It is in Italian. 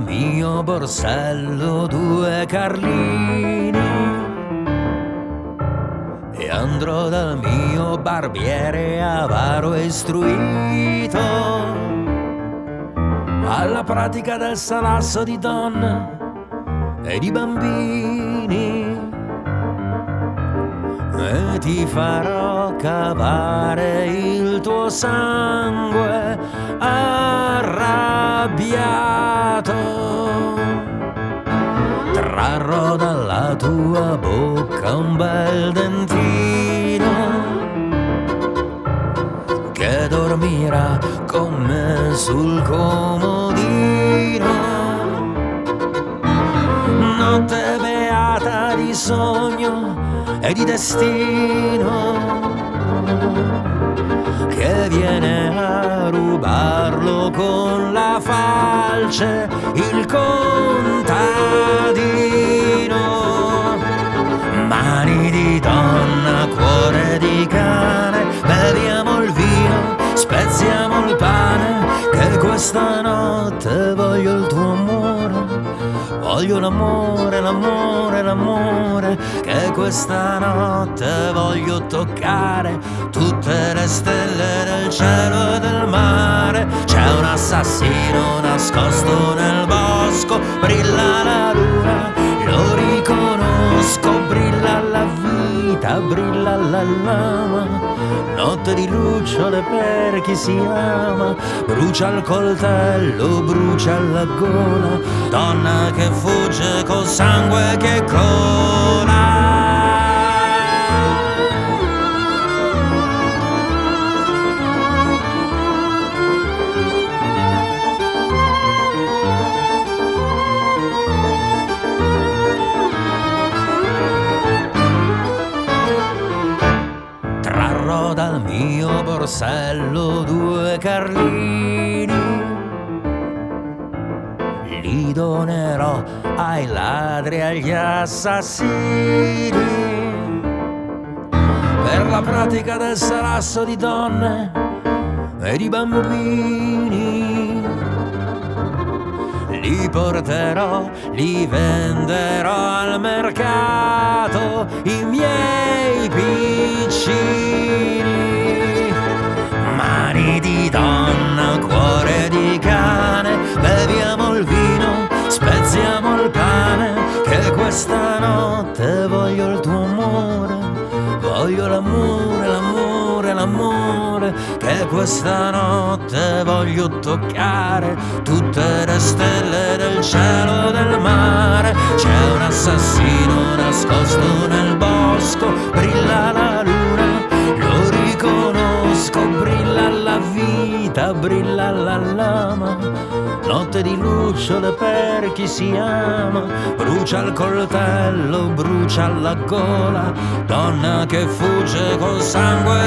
mio borsello due carlini e andrò dal mio barbiere avaro e istruito alla pratica del salasso di donne e di bambini e ti farò cavare il tuo sangue arrabbiato. Trarrò dalla tua bocca un bel dentino che dormirà con me sul comodino. Notte beata di sogno e di destino che viene a rubarlo con la falce il contadino. Questa notte voglio il tuo amore. Voglio l'amore, l'amore, l'amore, che questa notte voglio toccare tutte le stelle del cielo e del mare. C'è un assassino nascosto nel bosco, brilla la luna, lo riconosco, brilla la vita, brilla la lama. Notte di lucciole per chi si ama, brucia il coltello, brucia la gola, donna che fugge col sangue che cola. Mio borsello due carlini, li donerò ai ladri e agli assassini per la pratica del salasso di donne e di bambini. Li porterò, li venderò al mercato, voglio l'amore, l'amore, l'amore, che questa notte voglio toccare tutte le stelle del cielo e del mare. C'è un assassino nascosto nel bosco, brilla la luna, lo riconosco, brilla la vita, brilla la lama. Lucciole per chi si ama, brucia il coltello, brucia la gola, donna che fugge col sangue.